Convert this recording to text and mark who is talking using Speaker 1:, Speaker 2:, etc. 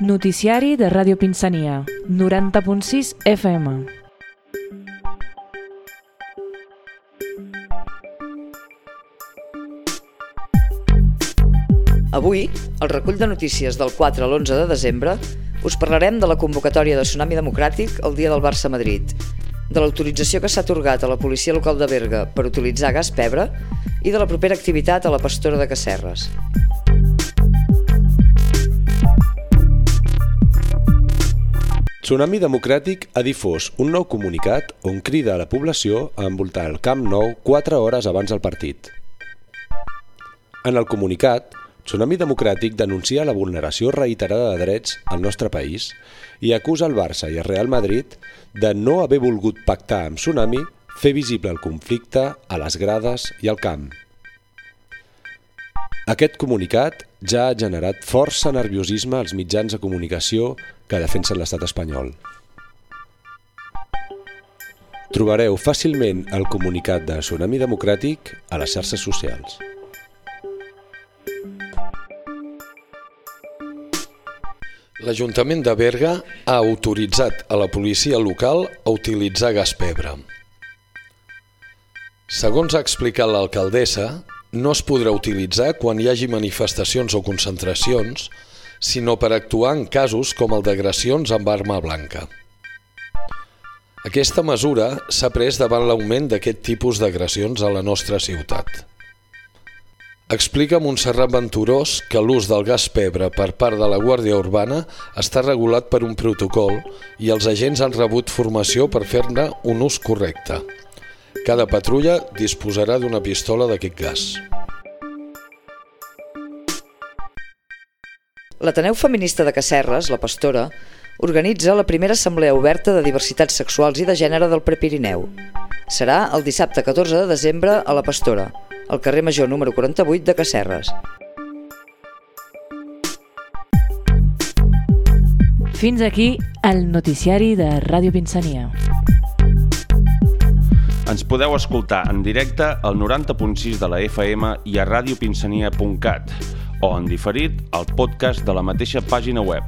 Speaker 1: Noticiari de Ràdio Pinsania, 90.6 FM.
Speaker 2: Avui, al recull de notícies del 4 a l'11 de desembre, us parlarem de la convocatòria de Tsunami Democràtic el dia del Barça a Madrid, de l'autorització que s'ha atorgat a la policia local de Berga per utilitzar gas pebre i de la propera activitat a la Pastora de Casserres.
Speaker 3: Tsunami Democràtic ha difós un nou comunicat on crida a la població a envoltar el Camp Nou 4 hores abans del partit. En el comunicat, Tsunami Democràtic denuncia la vulneració reiterada de drets al nostre país i acusa el Barça i el Real Madrid de no haver volgut pactar amb Tsunami fer visible el conflicte a les grades i al camp. Aquest comunicat ja ha generat força nerviosisme als mitjans de comunicació que defensen l'estat espanyol. Trobareu fàcilment el comunicat de Tsunami Democràtic a les xarxes socials.
Speaker 4: L'Ajuntament de Berga ha autoritzat a la policia local a utilitzar gas pebre. Segons ha explicat l'alcaldessa, no es podrà utilitzar quan hi hagi manifestacions o concentracions, sinó per actuar en casos com el d'agressions amb arma blanca. Aquesta mesura s'ha pres davant l'augment d'aquest tipus d'agressions a la nostra ciutat. Explica Montserrat Venturós que l'ús del gas pebre per part de la Guàrdia Urbana està regulat per un protocol i els agents han rebut formació per fer-ne un ús correcte. Cada patrulla disposarà d'una pistola d'aquest gas.
Speaker 2: L'Ateneu Feminista de Casserres, la Pastora, organitza la primera assemblea oberta de diversitats sexuals i de gènere del Prepirineu. Serà el dissabte 14 de desembre a la Pastora, al carrer Major número 48 de Casserres.
Speaker 1: Fins aquí el noticiari de Ràdio Pinsania.
Speaker 5: Ens podeu escoltar en directe al 90.6 de la FM i a radiopinsania.cat o en diferit al podcast de la mateixa pàgina web.